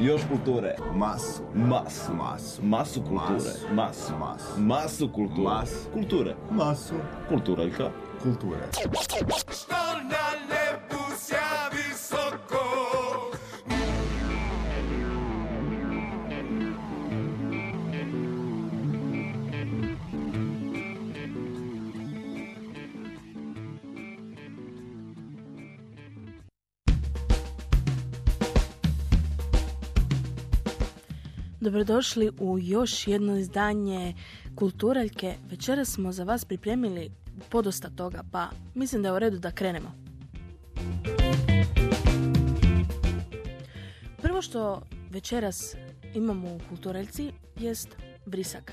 Još kulture. Masu. Masu. Masu. Masu kulture. Masu. Masu. Masu kulture. Masu. Kulture. Masu. Kulturaljka. Kulture. Dobrodošli u još jedno izdanje Kulturaljke. Večeras smo za vas pripremili podosta toga, pa mislim da je u redu da krenemo. Prvo što večeras imamo u Kulturaljci jest brisak.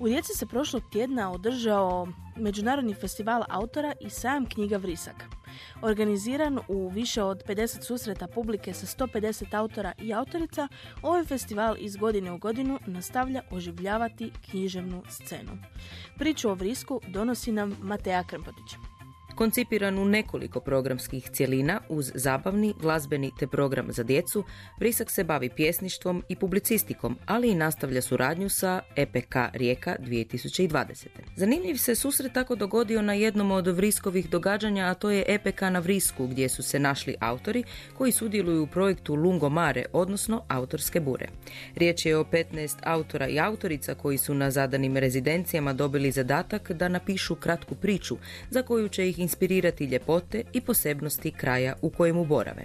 U Rijeci se prošlog tjedna održao Međunarodni festival autora i sajam knjiga Vrisak. Organiziran u više od 50 susreta publike sa 150 autora i autorica, ovaj festival iz godine u godinu nastavlja oživljavati književnu scenu. Priču o Vrisku donosi nam Mateja Krmpotić. Koncipiran u nekoliko programskih cjelina uz zabavni, glazbeni te program za djecu, Vrisak se bavi pjesništvom i publicistikom, ali i nastavlja suradnju sa EPK Rijeka 2020. Zanimljiv se susret tako dogodio na jednom od Vriskovih događanja, a to je EPK na Vrisku, gdje su se našli autori koji sudjeluju u projektu Lungo Mare, odnosno autorske bure. Riječ je o 15 autora i autorica koji su na zadanim rezidencijama dobili zadatak da napišu kratku priču za koju će ih inspirirati ljepote i posebnosti kraja u kojemu borave.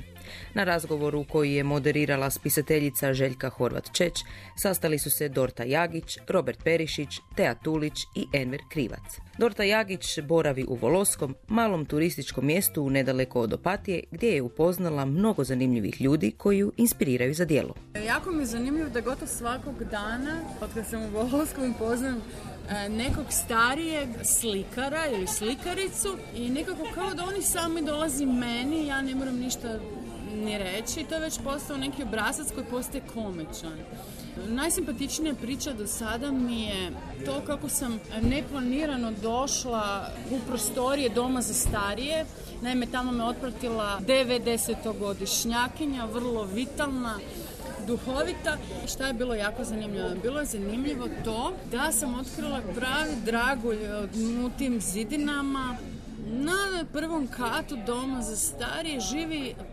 Na razgovoru koji je moderirala spisateljica Željka Horvat-Čeć sastali su se Dorta Jagić, Robert Perišić, Tea Tulić i Enver Krivac. Dorta Jagić boravi u Voloskom, malom turističkom mjestu nedaleko od Opatije, gdje je upoznala mnogo zanimljivih ljudi koji ju inspiriraju za djelo. Jako mi je zanimljivo da gotovo svakog dana, od kad sam u Voloskom, poznam nekog starijeg slikara ili slikaricu i nekako kao da oni sami dolazi meni, ja ne moram ništa ni reći, to je već postao neki obrazac koji postaje komičan. Najsimpatičnija priča do sada mi je to kako sam neplanirano došla u prostorije doma za starije. Naime, tamo me otpratila 90-godišnjakinja, vrlo vitalna, duhovita. Šta je bilo jako zanimljivo? Bilo je zanimljivo to da sam otkrila pravi dragulj u tim zidinama, na prvom katu doma za starije živi e, e,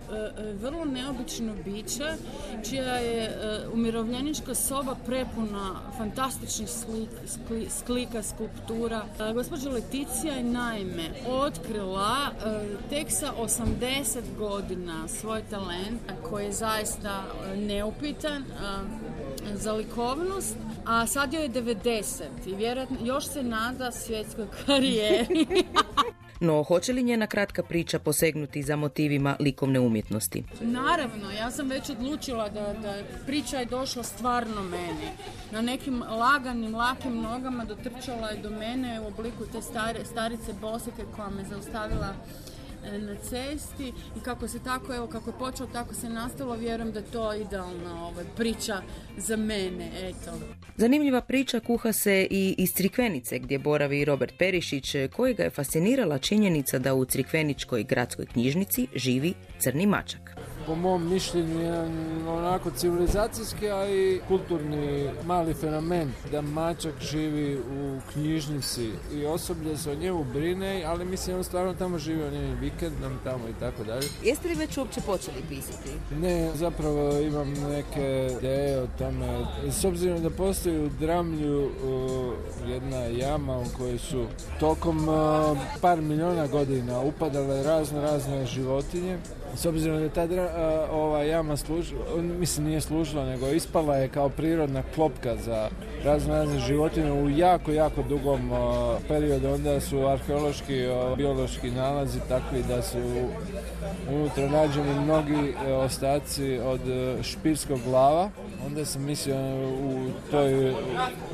vrlo neobično biće, čija je e, umirovljenička soba prepuna fantastičnih slik, sklika, skulptura. Gospođa Leticija je naime otkrila tek sa 80 godina svoj talent koji je zaista neupitan za likovnost, a sad joj je 90 i vjerojatno još se nada svjetskoj karijeri. No, hoće li njena kratka priča posegnuti za motivima likovne umjetnosti? Naravno, ja sam već odlučila da, da priča je došla stvarno meni. Na nekim laganim, lakim nogama dotrčala je do mene u obliku te stare, starice Bosike koja me zaustavila na cesti i kako se tako, evo kako je počelo, tako se nastavilo, vjerujem da je to idealna ovaj, priča za mene, eto. Zanimljiva priča kuha se i iz Crikvenice gdje boravi Robert Perišić kojega je fascinirala činjenica da u Crikveničkoj gradskoj knjižnici živi crni mačak po mom mišljenju jedan onako civilizacijski, a i kulturni mali fenomen da mačak živi u knjižnici i osoblje se o njemu brine, ali mislim on stvarno tamo živi, on je vikendom tamo i tako dalje. Jeste li već uopće počeli pisati? Ne, zapravo imam neke ideje o tome. S obzirom da postoji u Dramlju jedna jama u kojoj su tokom par miliona godina upadale razne razne životinje s obzirom da je ta ova jama služila, mislim nije služila, nego ispala je kao prirodna klopka za razne razne životinje u jako, jako dugom periodu. Onda su arheološki, biološki nalazi takvi da su unutra nađeni mnogi e, ostaci od e, špirskog glava. Onda sam mislio u toj u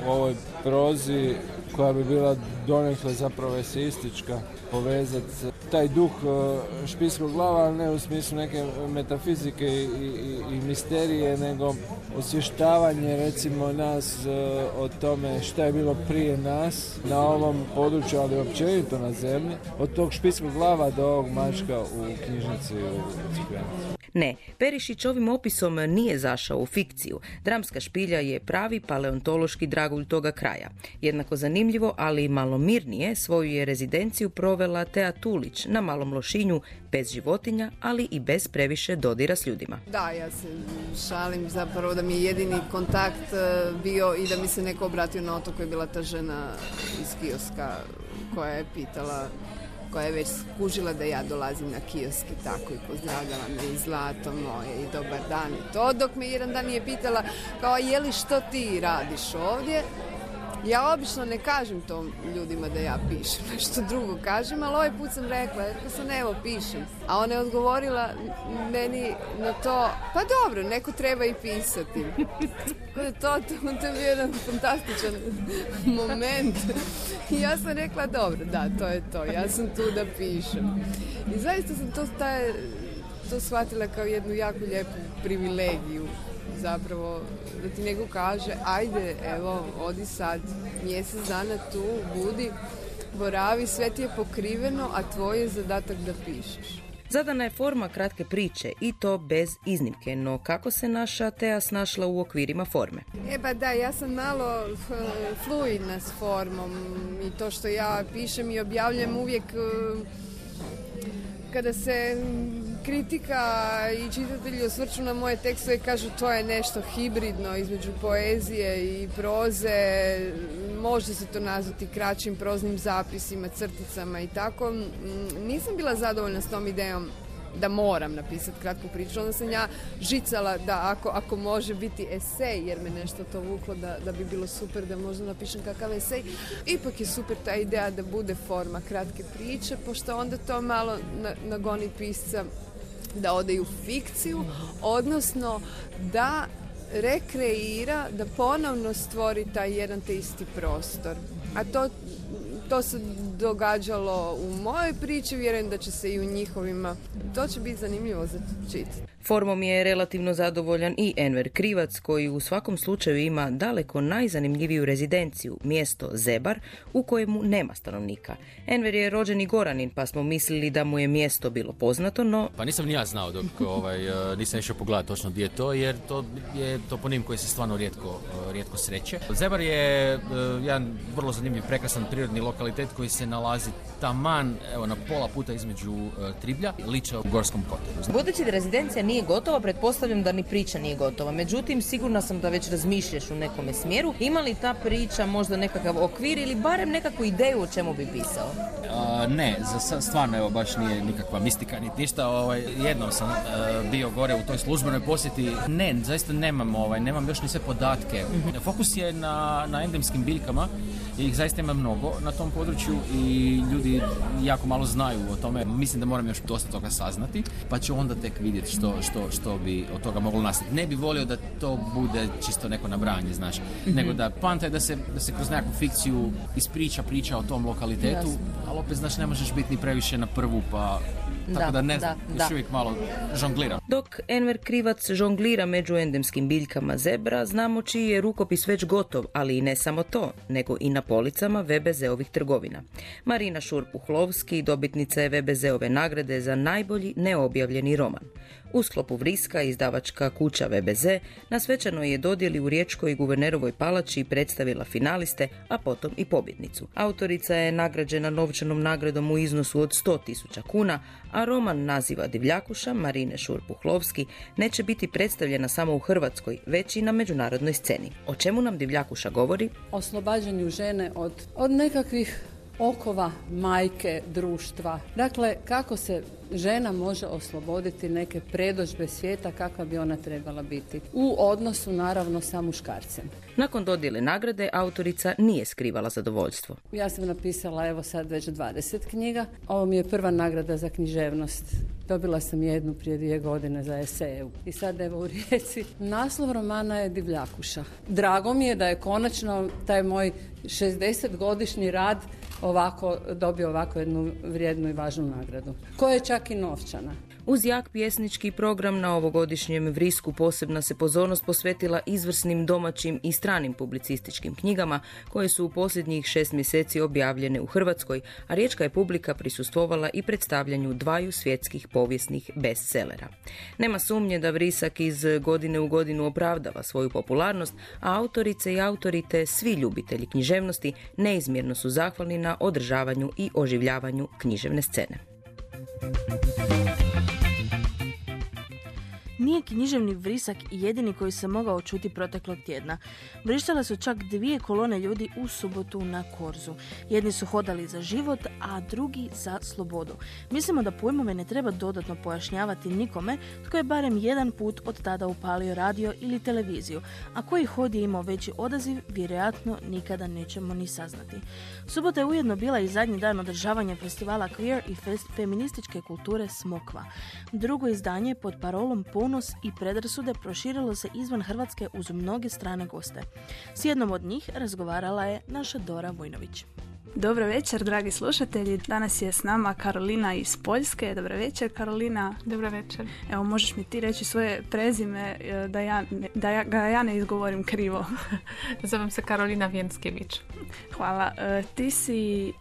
ovoj prozi koja bi bila donekle zapravo eseistička povezati taj duh e, špiskog glava, ali ne u smislu neke metafizike i, i, i misterije, nego osvještavanje recimo nas e, o tome šta je bilo prije nas na ovom području, ali općenito na zemlji, od tog špiskog glava do ovog mačka u knjižnici u Ne, Perišić ovim opisom nije zašao u fikciju. Dramska špilja je pravi paleontološki dragulj toga kraja. Jednako zanimljivo, ali i malo mirnije, svoju je rezidenciju provela Tea Tulić na Malom Lošinju, bez životinja, ali i bez previše dodira s ljudima. Da, ja se šalim zapravo da mi je jedini kontakt e, bio i da mi se neko obratio na otoku je bila ta žena iz kioska koja je pitala koja je već skužila da ja dolazim na kiosk i tako i pozdravljala me i zlato moje i dobar dan i to, dok me jedan dan je pitala kao je li što ti radiš ovdje ja obično ne kažem to ljudima da ja pišem, nešto drugo kažem, ali ovaj put sam rekla, rekla sam evo pišem. A ona je odgovorila meni na to, pa dobro, neko treba i pisati. to, to, to je bio jedan fantastičan moment. I ja sam rekla, dobro, da, to je to, ja sam tu da pišem. I zaista sam to, taj, to shvatila kao jednu jako lijepu privilegiju zapravo da ti neko kaže ajde evo odi sad mjesec dana tu budi boravi sve ti je pokriveno a tvoj je zadatak da pišeš Zadana je forma kratke priče i to bez iznimke, no kako se naša Teja snašla u okvirima forme? E pa da, ja sam malo fluidna s formom i to što ja pišem i objavljam uvijek kada se kritika i čitatelji osvrću na moje tekstove i kažu to je nešto hibridno između poezije i proze, može se to nazvati kraćim proznim zapisima, crticama i tako. Nisam bila zadovoljna s tom idejom da moram napisati kratku priču. Onda sam ja žicala da ako, ako može biti esej, jer me nešto to vuklo da, da bi bilo super da možda napišem kakav esej. Ipak je super ta ideja da bude forma kratke priče, pošto onda to malo nagoni pisca da ode u fikciju, odnosno da rekreira, da ponovno stvori taj jedan te isti prostor. A to, to se događalo u mojoj priči, vjerujem da će se i u njihovima. To će biti zanimljivo za čitati. Formom je relativno zadovoljan i Enver Krivac koji u svakom slučaju ima daleko najzanimljiviju rezidenciju, mjesto Zebar, u kojemu nema stanovnika. Enver je rođeni Goranin pa smo mislili da mu je mjesto bilo poznato, no... Pa nisam ni ja znao dok ovaj, e, nisam išao pogledati točno gdje je to, jer to je toponim koji se stvarno rijetko, e, rijetko sreće. Zebar je uh, jedan vrlo zanimljiv, prekrasan prirodni lokalitet koji se nalazi taman, evo, na pola puta između uh, Triblja i Liča u Gorskom kotaru. Budući da rezidencija nije gotova, pretpostavljam da ni priča nije gotova. Međutim, sigurna sam da već razmišljaš u nekome smjeru. Ima li ta priča možda nekakav okvir ili barem nekakvu ideju o čemu bi pisao? ne, za stvarno evo baš nije nikakva mistika ni ništa. Ovaj, jednom sam e, bio gore u toj službenoj posjeti. Ne, zaista nemam, ovaj, nemam još ni sve podatke. Mhm. Fokus je na, na endemskim biljkama i ih zaista ima mnogo na tom području i ljudi jako malo znaju o tome. Mislim da moram još dosta toga saznati, pa ću onda tek vidjeti što, što, što bi od toga moglo nastati. Ne bi volio da to bude čisto neko nabranje, znaš, mhm. nego da panta je da se, da se kroz nekakvu fikciju ispriča priča o tom lokalitetu, ali opet, znaš, ne možeš biti ni previše na prvu, pa tako da, ne znam, još uvijek malo žonglira. Dok Enver Krivac žonglira među endemskim biljkama zebra, znamo čiji je rukopis već gotov, ali i ne samo to, nego i na policama VBZ-ovih trgovina. Marina Šurpuhlovski, dobitnica je VBZ-ove nagrade za najbolji neobjavljeni roman. U sklopu Vriska izdavačka kuća VBZ na svečanoj je dodjeli u Riječkoj i guvernerovoj palači predstavila finaliste, a potom i pobjednicu. Autorica je nagrađena novčanom nagradom u iznosu od 100.000 kuna, a roman naziva Divljakuša Marine Šurpuhlovski neće biti predstavljena samo u Hrvatskoj, već i na međunarodnoj sceni. O čemu nam Divljakuša govori? Oslobađanju žene od, od nekakvih okova majke društva. Dakle, kako se žena može osloboditi neke predožbe svijeta kakva bi ona trebala biti. U odnosu naravno sa muškarcem. Nakon dodjele nagrade autorica nije skrivala zadovoljstvo. Ja sam napisala evo sad već 20 knjiga. Ovo mi je prva nagrada za književnost. Dobila sam jednu prije dvije godine za eseju. I sad evo u rijeci. Naslov romana je Divljakuša. Drago mi je da je konačno taj moj 60-godišnji rad ovako dobio ovako jednu vrijednu i važnu nagradu. Koja je čak i novčana. Uz jak pjesnički program na ovogodišnjem Vrisku posebna se pozornost posvetila izvrsnim domaćim i stranim publicističkim knjigama koje su u posljednjih šest mjeseci objavljene u Hrvatskoj, a riječka je publika prisustvovala i predstavljanju dvaju svjetskih povijesnih bestsellera. Nema sumnje da Vrisak iz godine u godinu opravdava svoju popularnost, a autorice i autorite, svi ljubitelji književnosti, neizmjerno su zahvalni na održavanju i oživljavanju književne scene. Nije književni vrisak jedini koji se mogao čuti proteklog tjedna. Vrištale su čak dvije kolone ljudi u subotu na Korzu. Jedni su hodali za život, a drugi za slobodu. Mislimo da pojmove ne treba dodatno pojašnjavati nikome tko je barem jedan put od tada upalio radio ili televiziju, a koji hod je imao veći odaziv, vjerojatno nikada nećemo ni saznati. Subota je ujedno bila i zadnji dan održavanja festivala Queer i feminističke kulture Smokva. Drugo izdanje pod parolom ponos i predrasude proširilo se izvan Hrvatske uz mnoge strane goste. S jednom od njih razgovarala je naša Dora Vojnović. Dobro večer, dragi slušatelji. Danas je s nama Karolina iz Poljske. Dobro večer, Karolina. Dobro večer. Evo, možeš mi ti reći svoje prezime e, da, ja, da ja, ga ja ne izgovorim krivo. Zovem se Karolina Vjenskević. Hvala. E, ti si e,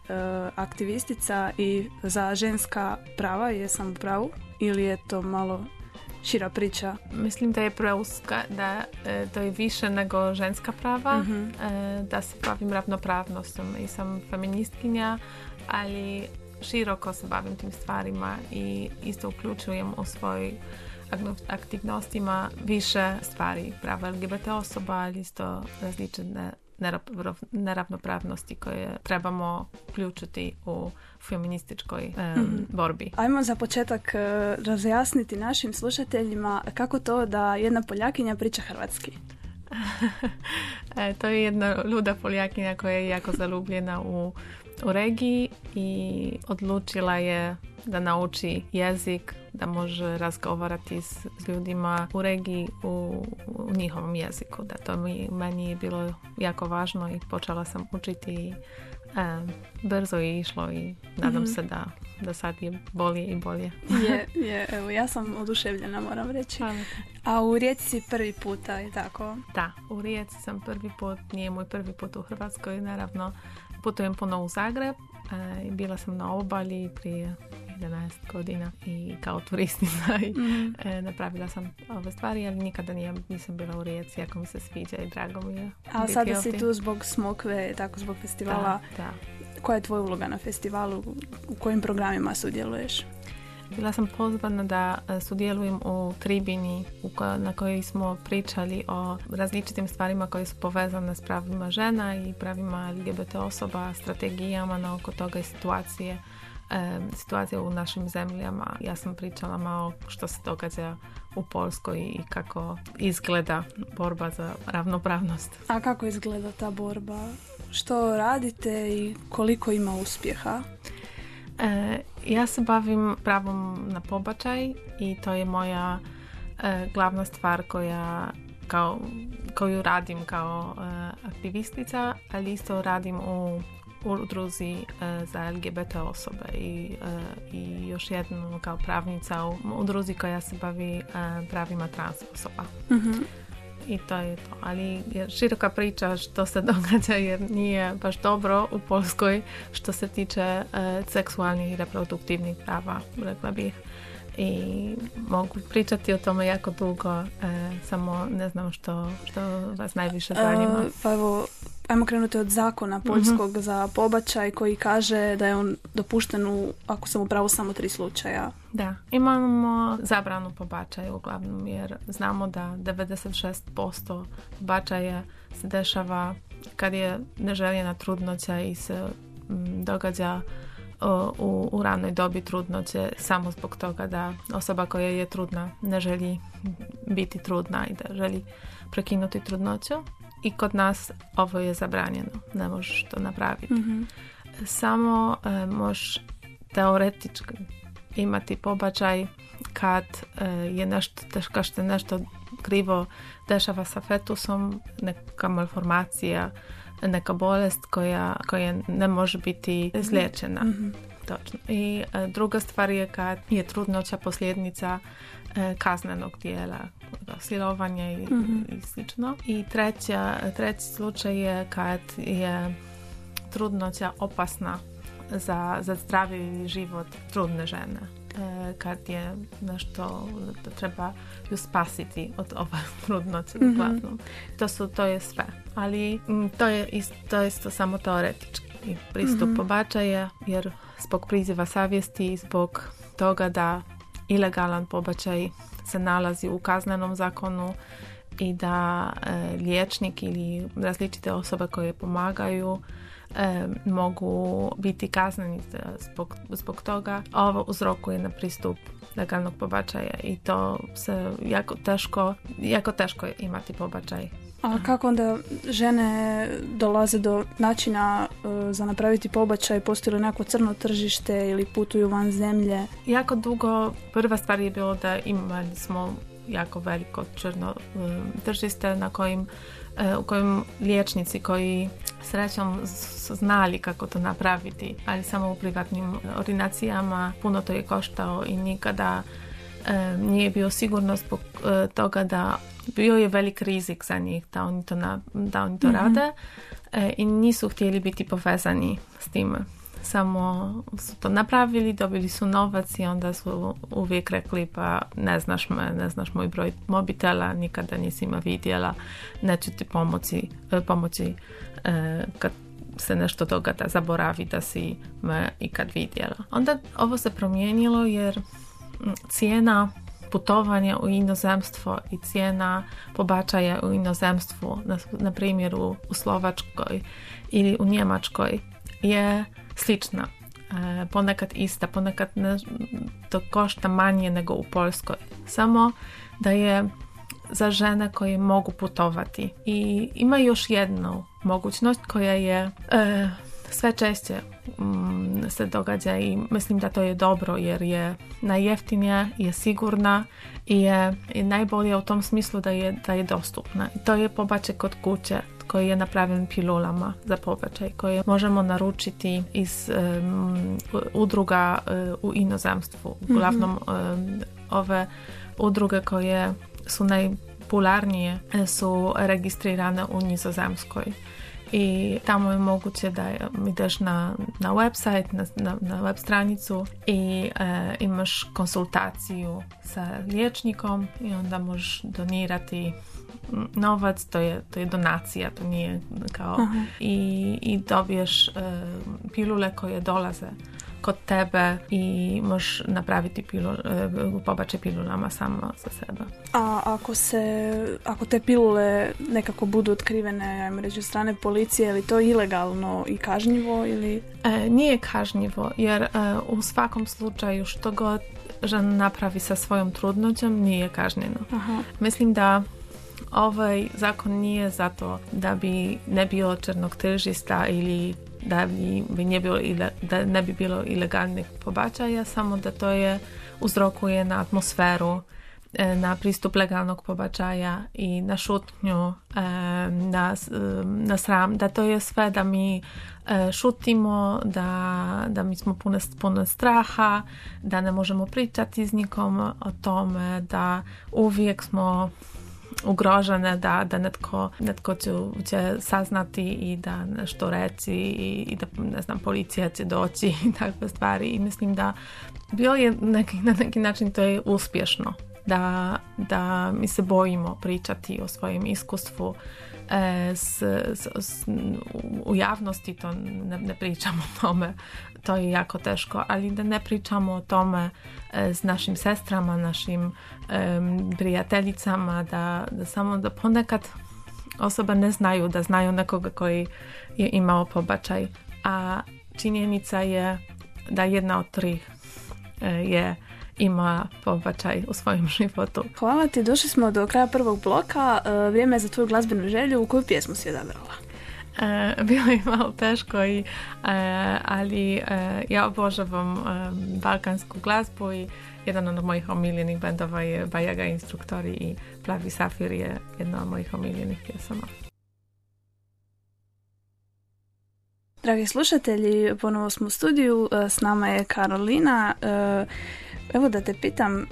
aktivistica i za ženska prava, jesam u pravu? Ili je to malo šira priča. Mislim da je preuska, da e, to je više nego ženska prava, Mhm. e, da se bavim ravnopravnostom i sam feministkinja, ali široko se bavim tim stvarima i isto uključujem u svoj aktivnostima više stvari prava LGBT osoba, ali isto različite neravnopravnosti koje trebamo uključiti u feminističkoj em, Mhm. borbi. Ajmo za početak e, razjasniti našim slušateljima kako to da jedna Poljakinja priča hrvatski. E, to je jedna luda Poljakinja koja je jako zaljubljena u, u regiji i odlučila je da nauči jezik, da može razgovarati s, s ljudima u regiji u, u njihovom jeziku. Da to mi, meni je bilo jako važno i počela sam učiti e, brzo je išlo i nadam Mhm. se da, da sad je bolje i bolje. Je, je, evo, ja sam oduševljena, moram reći. A u Rijeci prvi puta je tako? Da, u Rijeci sam prvi put, nije moj prvi put u Hrvatskoj, naravno putujem puno u Zagreb e, bila sam na obali prije 11 godina i kao turistica i Mhm. e, napravila sam ove stvari, ali nikada nije, nisam bila u Rijeci, jako mi se sviđa i drago mi je A sada si ovdje. tu zbog Smokve, tako zbog festivala. Da, da. Koja je tvoja uloga na festivalu? U kojim programima sudjeluješ? Bila sam pozvana da e, sudjelujem u tribini na kojoj smo pričali o različitim stvarima koje su povezane s pravima žena i pravima LGBT osoba, strategijama na oko toga i situacije e, situacije u našim zemljama. Ja sam pričala malo što se događa u Polskoj i kako izgleda borba za ravnopravnost. A kako izgleda ta borba? Što radite i koliko ima uspjeha? E, ja se bavim pravom na pobačaj i to je moja e, glavna stvar koja kao, koju radim kao e, aktivistica, ali isto radim u udruzi za LGBT osobe i, i još jednu kao pravnica u udruzi koja se bavi pravima trans osoba. Mhm. I to je to. Ali je široka priča što se događa jer nije baš dobro u Polskoj što se tiče e, seksualnih i reproduktivnih prava, rekla bih. I mogu pričati o tome jako dugo, e, samo ne znam što, što vas najviše zanima. E, pa evo, ajmo krenuti od zakona poljskog Mhm. za pobačaj koji kaže da je on dopušten u, ako sam u pravu, samo tri slučaja. Da, imamo zabranu pobačaja uglavnom jer znamo da 96% pobačaja se dešava kad je neželjena trudnoća i se mm, događa o, u, u ranoj dobi trudnoće samo zbog toga da osoba koja je trudna ne želi biti trudna i da želi prekinuti trudnoću i kod nas ovo je zabranjeno, ne možeš to napraviti Mhm. samo e, možeš teoretički imati pobačaj kad e, je nešto, kad se nešto krivo dešava sa fetusom, neka malformacija, neka bolest koja, koja ne može biti. Mhm. Točno. I e, druga stvar je kad je trudnoća posljednica e, kaznenog dijela, silovanja i, i slično. I treća, treći slučaj je kad je trudnoća opasna za, za zdravi život trudne žene e, kad je nešto treba ju spasiti od ove trudnoće mm To su, to je sve. Ali to je isto, to je isto samo teoretički pristup mm pobačaja jer zbog priziva savjesti, zbog toga da ilegalan pobačaj se nalazi u kaznenom zakonu i da e, liječnik ili različite osobe koje pomagaju e, mogu biti kazneni zbog, zbog toga. Ovo uzrokuje na pristup legalnog pobačaja i to se jako teško, jako teško je imati pobačaj a kako onda žene dolaze do načina za napraviti pobačaj? Postoji li neko crno tržište ili putuju van zemlje? Jako dugo, prva stvar je bilo da imali smo jako veliko crno e, tržište na kojim e, u kojim liječnici koji srećom znali kako to napraviti, ali samo u privatnim ordinacijama puno to je koštao i nikada nije bio sigurno zbog toga da bio je velik rizik za njih da oni to, na, da oni to mhm. rade e, i nisu htjeli biti povezani s tim. Samo su to napravili, dobili su novac i onda su uvijek rekli pa ne znaš me, ne znaš moj broj mobitela, nikada nisi me vidjela, neću ti pomoći, e, pomoći e, kad se nešto dogada, zaboravi da si me ikad vidjela. Onda ovo se promijenilo jer cijena putovanja u inozemstvo i cijena pobačaja u inozemstvu, na, na primjer u, Slovačkoj ili u Njemačkoj, je slična. E, ponekad ista, ponekad ne, to košta manje nego u Poljskoj. Samo da je za žene koje mogu putovati. I ima još jednu mogućnost koja je e, sve češće se događa i mislim da to je dobro jer je najjeftinija, je sigurna i je i najbolje u tom smislu da je, da je dostupna. I to je pobačaj kod kuće koji je napravljen pilulama za pobačaj koje možemo naručiti iz udruga uh, u inozemstvu. Mhm. Uglavnom ove udruge koje su najpopularnije su registrirane u Nizozemskoj i tamo moguće da ideš na, na website, na, na, na web stranicu i e, imaš konsultaciju sa liječnikom i onda možeš donirati novac, to je, to je donacija, to nije kao i, i dobiješ e, pilule koje dolaze kod tebe i možeš napraviti pilul, e, pobačaj pilulama samo za sebe. A ako se, ako te pilule nekako budu otkrivene, ajmo reći, od strane policije, je li to ilegalno i kažnjivo ili? E, nije kažnjivo, jer e, u svakom slučaju što god žena napravi sa svojom trudnoćom nije kažnjeno. Aha. Mislim da ovaj zakon nije zato da bi ne bilo črnog tržišta ili da bi, ne bilo, da ne bi bilo samo da to je uzrokuje na atmosferu, e, na pristup legalnog pobačaja i na šutnju, e, na, e, na sram, da to je sve da mi šutimo, da, da mi smo puno, puno straha, da ne možemo pričati s nikom o tome, da uvijek smo ugrožene da, da netko, netko će, će saznati i da nešto reci i, i da ne znam policija će doći i takve stvari. I mislim da bio je neki, na neki način to je uspješno da, da mi se bojimo pričati o svojem iskustvu e, s, s, u javnosti to ne, ne pričamo o tome to je jako teško ali da ne pričamo o tome e, s našim sestrama našim e, prijateljicama da, da samo da ponekad osoba ne znaju da znaju nekoga koji je imao pobačaj. A činjenica je da jedna od tri je ima pobačaj u svojom životu. Hvala ti, došli smo do kraja prvog bloka. E, vrijeme je za tvoju glazbenu želju. U koju pjesmu si odabrala? E, bilo je malo teško, i, e, ali ja obožavam balkansku glazbu i jedan od mojih omiljenih bendova je Bajaga Instruktori i Plavi Safir je jedna od mojih omiljenih pjesama. Dragi slušatelji, ponovo smo u studiju, e, s nama je Karolina. E, evo da te pitam,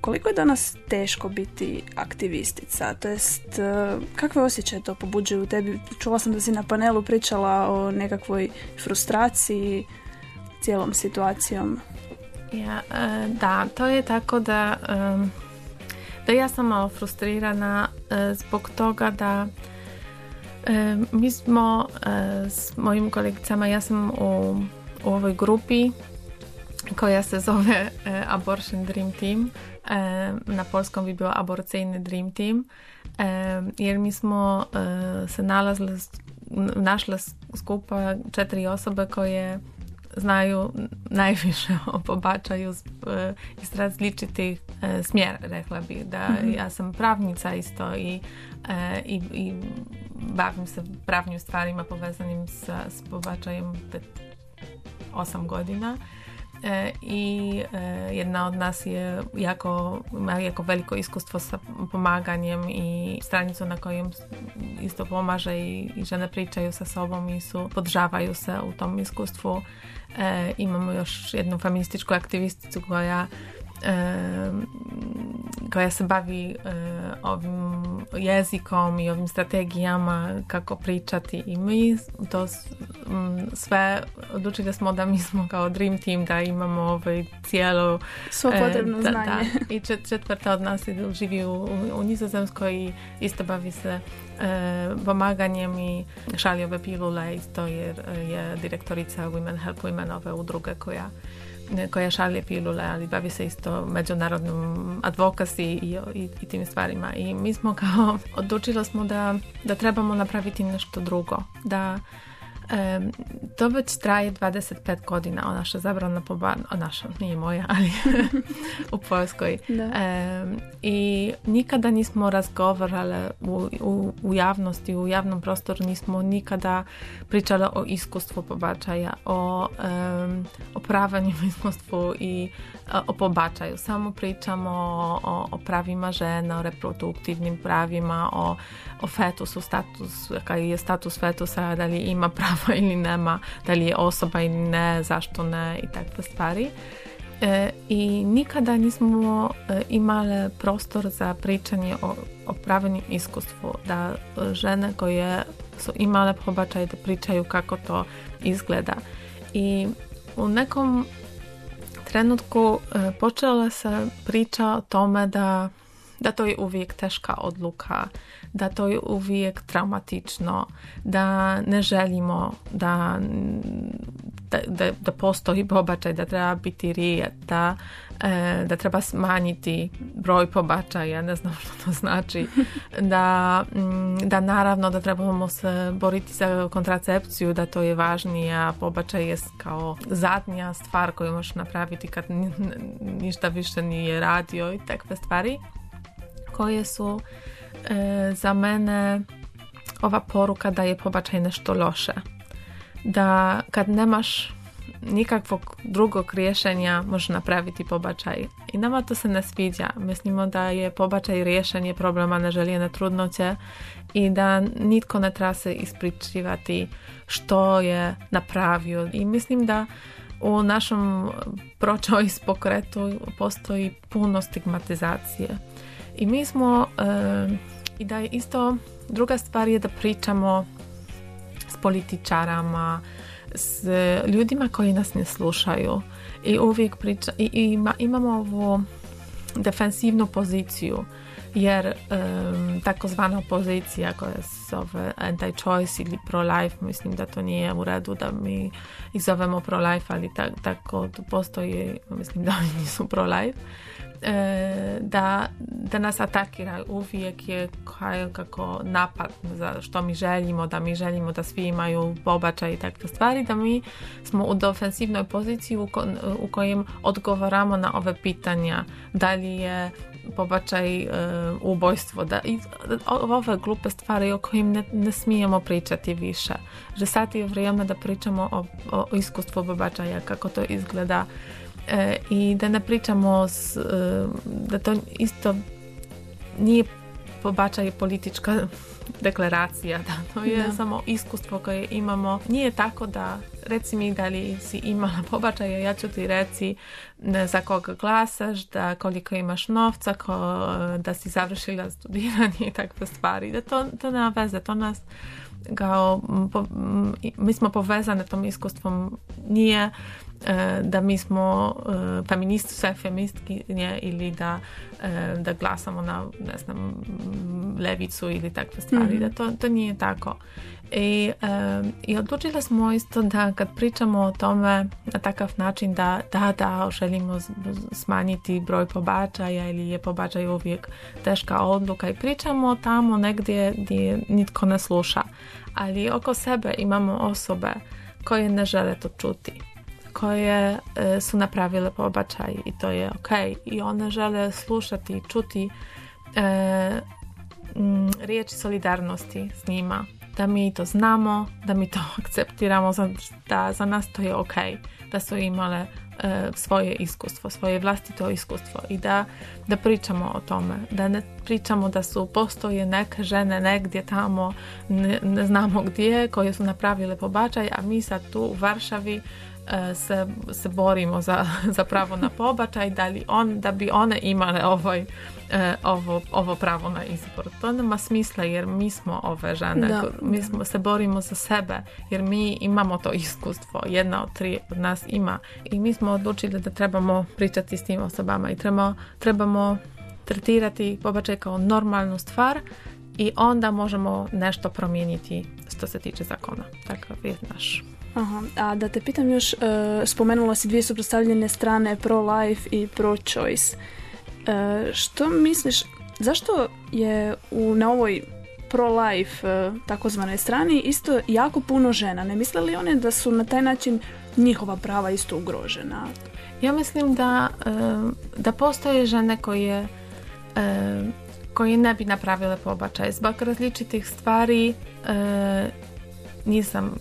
koliko je danas teško biti aktivistica? To jest, e, kakve osjećaje to pobuđuju u tebi? Čula sam da si na panelu pričala o nekakvoj frustraciji cijelom situacijom. Ja, da, to je tako da, da ja sam malo frustrirana zbog toga da E, mi smo e, s mojim kolegicama, ja sam u, u ovoj grupi koja se zove e, Abortion Dream Team. Na polskom bi bio aborcijny Dream Team. Jer mi smo se nalazili, našle skupa četiri osobe koje znaju najviše o pobačaju iz različitih smjera, rekla bih. Da mhm. ja sam pravnica isto i, i, i bavim se pravnim stvarima povezanim sa, s pobačajem pet, osam godina. E, i e, jedna od nas je jako, jako veliko iskustvo sa i stranicu na kojem isto pomaže i, i žene pričaju sa sobom i su podržavaju se u tom iskustvu. E, imamo još jednu feminističku aktivisticu koja koja se bavi ovim jezikom i ovim strategijama kako pričati. I mi to sve odlučili smo da mi smo kao dream team da imamo ovaj cijelo svo potrebno znanje. i četvrta od nas živi u, u Nizozemskoj i isto bavi se pomaganjem i šalje ove pilule. Isto jer je direktorica Women Help Women ove udruge koja koja šalje pilule, ali bavi se isto međunarodnom advokasi i, i, i tim stvarima. I mi smo kao, odlučili smo da, da trebamo napraviti nešto drugo. Da to već traje 25 godina, o naša zabrana poba... O naša, nije moja, ali u Poljskoj. I nikada nismo razgovarali u, u, u, javnosti, u javnom prostoru nismo nikada pričali o iskustvu pobačaja, o, o pravanju iskustvu i o pobačaju. Samo pričamo o, o pravima žena, o reproduktivnim pravima, o, o fetusu, status, kakav je status fetusa, da li ima prava ili nema, da li je osoba ili ne, zašto ne i takve stvari. E, I nikada nismo e, imali prostor za pričanje o, o pravilnim iskustvu, da žene koje su imale pobačaj da pričaju kako to izgleda. I u nekom trenutku e, počela se priča o tome da, da to je uvijek teška odluka, da to je uvijek traumatično, da ne želimo da, da, da, postoji pobačaj, da treba biti rijet, da, e, da treba smanjiti broj pobačaja, ne znam što to znači, da, mm, da naravno da trebamo se boriti za kontracepciju, da to je važnije, a pobačaj je kao zadnja stvar koju možeš napraviti kad ništa više nije radio i takve stvari koje su e, za mene ova poruka da je pobačaj nešto loše. Da kad nemaš nikakvog drugog rješenja može napraviti pobačaj. I nama to se ne sviđa. Mislimo da je pobačaj rješenje problema neželjene trudnoće i da nitko ne treba se ispričivati što je napravio. I mislim da u našem pro-choice pokretu postoji puno stigmatizacije. I mi smo, i da je isto, druga stvar je da pričamo s političarama, s ljudima koji nas ne slušaju. I uvijek priča, i, ima, imamo ovu defensivnu poziciju jer um, takozvana opozicija koja se zove anti-choice ili pro-life, mislim da to nije u redu da mi ih zovemo pro-life, ali tako postoji, mislim da oni nisu pro-life da, da nas atakira uvijek je kako napad za što mi želimo, da mi želimo da svi imaju pobačaj i takve stvari, da mi smo u defensivnoj poziciji u, u kojem odgovaramo na ove pitanja, da li je pobačaj e, ubojstvo, da i ove glupe stvari o kojim ne, ne smijemo pričati više. Že sad je vrijeme da pričamo o, o iskustvu pobačaja, kako to izgleda i da ne pričamo s, da to isto nije pobačaj politička deklaracija, da to je Da. samo iskustvo koje imamo. Nije tako da reci mi da li si imala pobačaj, a ja ću ti reci ne, za koga glasaš, da koliko imaš novca, ko, da si završila studiranje i takve stvari. Da to, to nema veze, to nas kao, po- mi smo povezane tom iskustvom, nije e, da mi smo e, feministi, sve feministkinje ili da, e, da glasamo na ne znam, levicu ili takve stvari, Mhm. da to, to nije tako. I, e, I odlučili smo isto da kad pričamo o tome na takav način da da, da želimo smanjiti broj pobačaja ili je pobačaj uvijek teška odluka i pričamo tamo negdje gdje nitko ne sluša. Ali oko sebe imamo osobe koje ne žele to čuti koje e, su napravile pobačaj i to je ok i one žele slušati i čuti e, mm, riječi solidarnosti s njima. Da mi to znamo, da mi to akceptiramo, da za nas to je ok, da su imale e, svoje iskustvo, svoje vlastito iskustvo i da, da pričamo o tome, da ne pričamo da su postoje neke žene negdje tamo, ne, ne znamo gdje, koje su napravile pobačaj, a mi sad tu u Varšavi se, se borimo za, za pravo na pobačaj, da, li on, da bi one imale ovaj, e, ovo, ovo pravo na izbor. To nema smisla jer mi smo ove žene, Da. mi smo, se borimo za sebe jer mi imamo to iskustvo, jedna od tri od nas ima i mi smo odlučili da trebamo pričati s tim osobama i trebamo, trebamo tretirati pobačaj kao normalnu stvar i onda možemo nešto promijeniti što se tiče zakona. Takav je naš. Aha, a da te pitam još, e, spomenula si dvije suprotstavljene strane pro-life i pro-choice. E, što misliš, zašto je u, na ovoj pro-life e, takozvanoj strani isto jako puno žena? Ne misle li one da su na taj način njihova prava isto ugrožena? Ja mislim da, da postoje žene koje, koje ne bi napravile pobačaj. Zbog različitih stvari e, nisam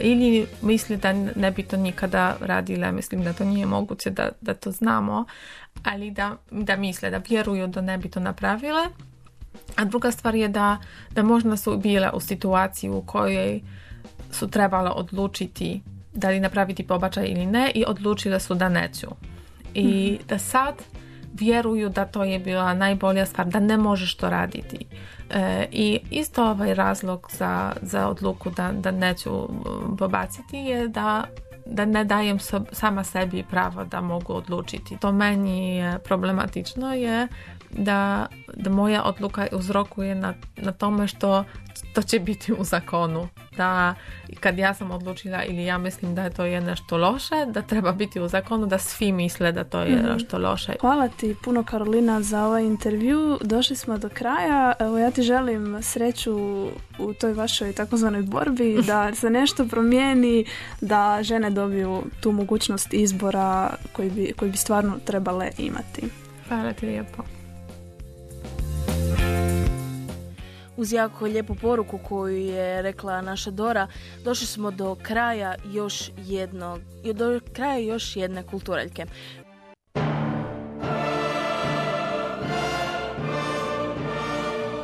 ili misli da ne bi to nikada radile mislim da to nije moguće da, da to znamo ali da, da misle da vjeruju da ne bi to napravile. A druga stvar je da, da možda su bile u situaciji u kojoj su trebale odlučiti da li napraviti pobačaj ili ne i odlučile su da neću. I da sad vjeruju da to je bila najbolja stvar, da ne možeš to raditi. E, I isto ovaj razlog za, za odluku da, da neću um, pobaciti je da da ne dajem sob- sama sebi pravo da mogu odlučiti. To meni je problematično je da, da moja odluka uzrokuje na, na tome što to će biti u zakonu. Da kad ja sam odlučila ili ja mislim da je to je nešto loše, da treba biti u zakonu, da svi misle da to je Mhm. nešto loše. Hvala ti puno Karolina za ovaj intervju. Došli smo do kraja. Evo ja ti želim sreću u toj vašoj takozvanoj borbi, da se nešto promijeni, da žene dobiju tu mogućnost izbora koji bi, koji bi stvarno trebale imati. Hvala ti lijepo. Uz jako lijepu poruku koju je rekla naša Dora, došli smo do kraja još jednog, do kraja još jedne kulturaljke.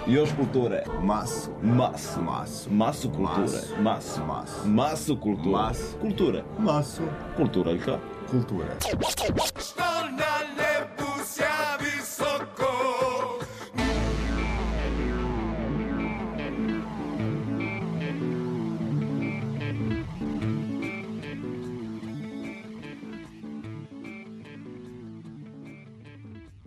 Još kulture. Masu. Masu. Masu. Masu kulture. Masu. Masu. Masu kulture. Masu. Kulture. Masu. Kulturaljka. Kulture. Što